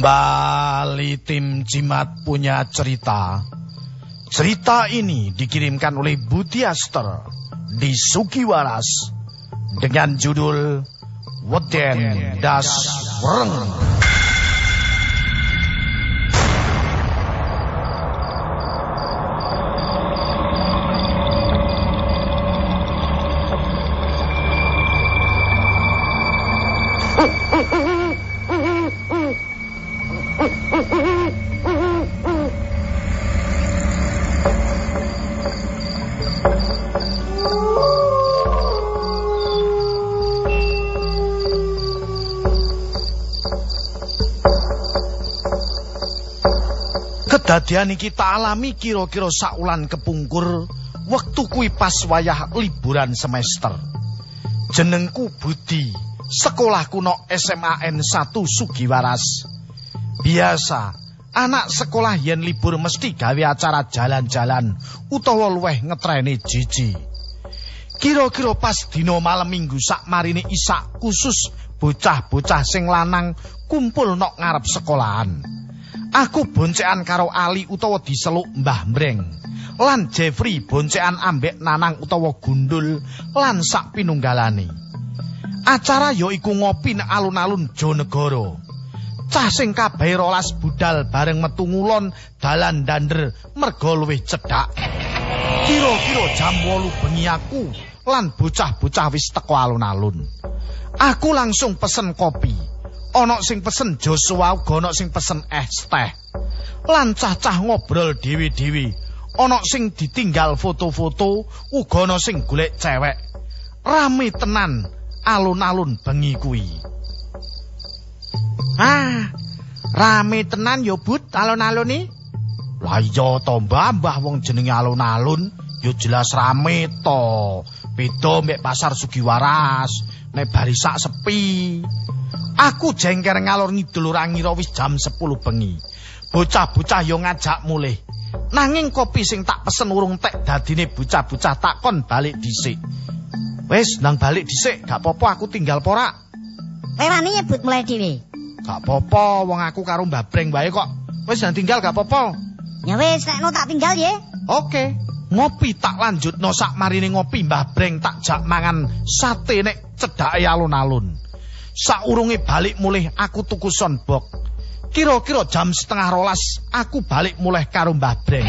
Kembali tim Jimat punya cerita. Cerita ini dikirimkan oleh Budiaster di Sukiwaras dengan judul Weden Das Wreng. Kedadian iki tak alami kira-kira saulan kepungkur wektu kuwi pas wayah liburan semester. Jenengku Budi, sekolahku no SMAN 1 Sugiwaras. Biasa, anak sekolah yen libur mesti gawe acara jalan-jalan utawa luweh ngetreni jiji. Kira-kira pas dina malam minggu sak marine isak khusus bocah-bocah sing lanang kumpul nok ngarep sekolahan. Aku boncekan karo Ali utawa diseluk Mbah Mbreng. Lan Jeffrey boncekan ambek Nanang utawa Gundul lan sak pinunggalane. Acara ya iku ngopi nek alun-alun Jonegoro. Cah sing kabeh rolas budal bareng metu ngulon dalan dander merga luwih cedhak. Kira-kira jam 8 bengi aku lan bocah-bocah wis teko alun-alun. Aku langsung pesen kopi. Ana sing pesen Joshua uga ana sing pesen es teh. Lan cah-cah ngobrol dewi-dewi. Ana sing ditinggal foto-foto, uga ana sing golek cewek. Rame tenan alun-alun bengi kuwi. Ah, rame tenan yo but alun-alun iki. Lah iya to mbah wong jenenge alun-alun yo jelas rame to. Beda mek pasar Sugiwaras, nek barisak sepi. Aku jengker ngalor ngidul ora ngira wis jam 10 bengi. Bocah-bocah yo ngajak mulih. Nanging kopi sing tak pesen urung tek dadine bocah-bocah takon balik dhisik. Wis nang balik dhisik, gak apa-apa aku tinggal pora. Lewani nyebut mulai dhewe. Gak apa-apa, wong aku karo Mbah Breng wae kok. Wis nang tinggal gak apa-apa. Ya wis, nek tak tinggal ya. Oke. Ngopi tak lanjut no sak marine ngopi Mbah Breng tak jak mangan sate nek cedake alun-alun. Saurunge balik mulih aku tuku sonbok. Kira-kira jam setengah rolas aku balik mulih karo Mbah Breng.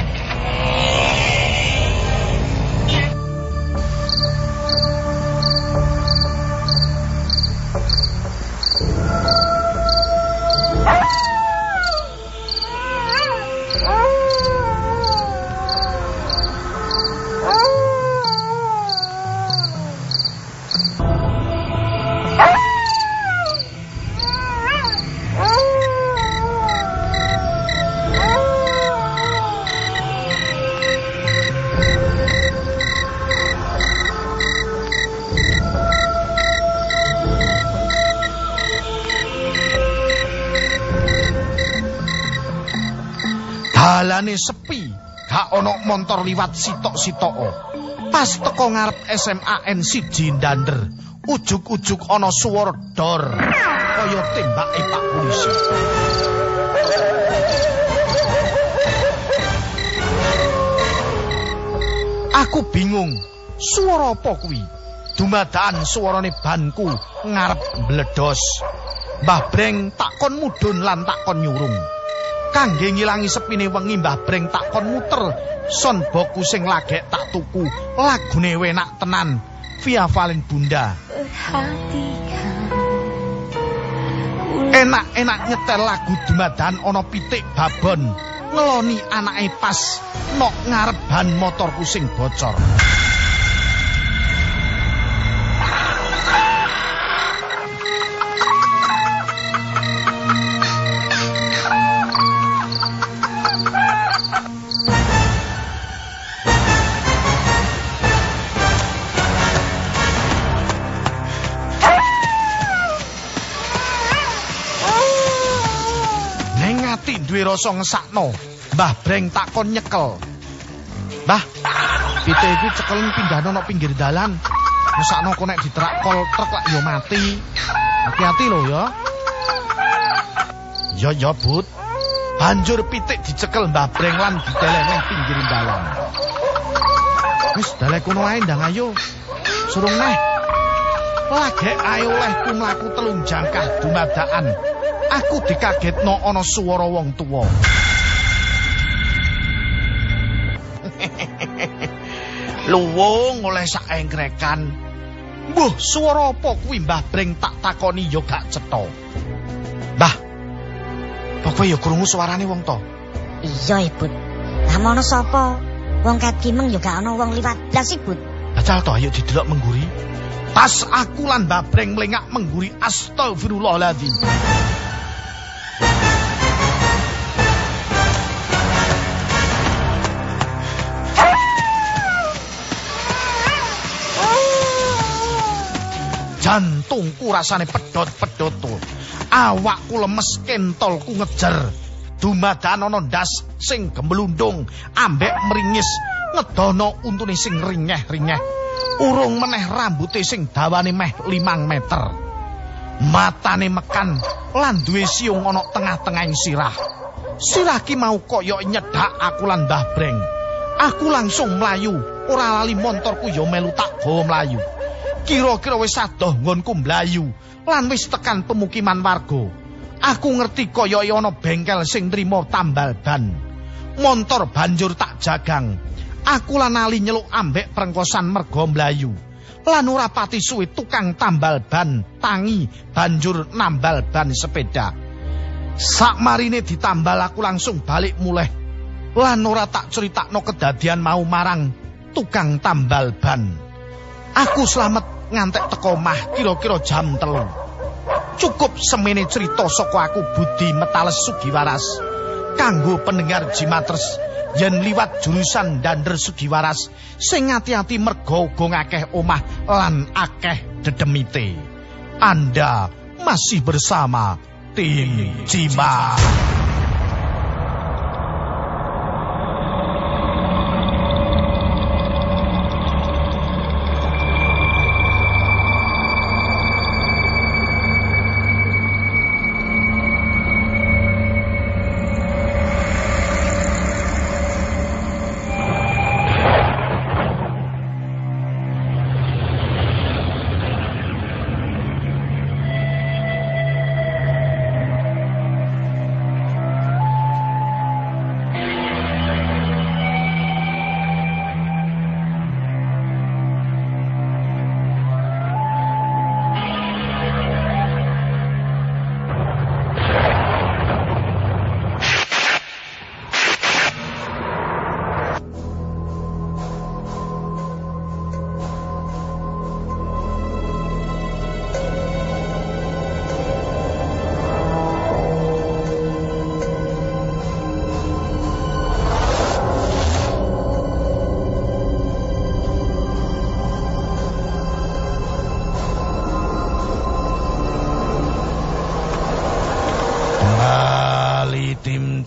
Dalane sepi, gak ana montor liwat sitok-sitok. Pas teko ngarep SMAN siji ndander, ujug-ujug ana swara dor kaya tembake Pak Polisi. Aku bingung, swara apa kuwi? Dumadaan swarane banku ngarep mbledos. Mbah Breng takon mudhun lan takon nyurung. Kangge ngilangi sepine wengi Mbah Breng tak kon muter. Son boku sing lagek tak tuku. Lagune enak tenan. Via Valen Bunda enak-enak nyetel lagu dumadan ana pitik babon. Ngeloni anake pas nok ngarep ban motorku sing bocor duwe rasa ngesakno. Mbah Breng takon nyekel. Mbah, pite iku cekelen pindahno nang pinggir dalan. Ngesakno kok nek ditrak kol truk lak yo mati. Hati-hati lho ya. Ya ya, Bud. Banjur pitik dicekel Mbah Breng lan diteleh pinggir dalan. Wis dalek kono ae ndang ayo. Surung neh. Lagek ae olehku mlaku telung jangkah dumadakan. Aku dikagetno ana swara wong tuwa. Luwung oleh sak engkrekan. Mbuh, swara apa kuwi Mbah Breng tak takoni ya gak cetha. Mbah. Pokoke ya krungu suarane wong to. Iya, Ibut. Lah mono sapa? Wong kimeng ya gak ana wong liwat blas, Ibut. Bacal to ayo didelok mengguri. Pas aku lan Mbah Breng mlengak mengguri astagfirullahaladzim. Jantungku rasane pedot-pedot. Awakku lemes kentolku ngejer. Dumadakan ana ndas sing gemblundung ambek meringis ngedono untune sing ringeh-ringeh. Urung meneh rambuté sing dawane meh 5 meter. Matane mekan lan duwe siung ana tengah-tengahing sirah. Sirah ki mau kaya nyedak aku lan Mbah Breng. Aku langsung mlayu, ora lali montorku ya melu tak gawa mlayu. Kira-kira wis adoh nggonku mlayu lan wis tekan pemukiman warga. Aku ngerti kaya ana bengkel sing nrimo tambal ban. Montor banjur tak jagang. Aku lan ali nyeluk ambek prengkosan mergo mlayu. Lan ora pati suwe tukang tambal ban tangi banjur nambal ban sepeda. Sak marine ditambal aku langsung balik muleh. Lan ora tak critakno kedadian mau marang tukang tambal ban. Aku selamat ngantek teko omah kira-kira jam telu. Cukup semene cerita saka aku Budi Metales Sugiwaras. Kanggo pendengar Jimatres yen liwat jurusan Dander Sugiwaras sing ati-ati merga uga ngakeh omah lan akeh dedemite. Anda masih bersama tim Cimat.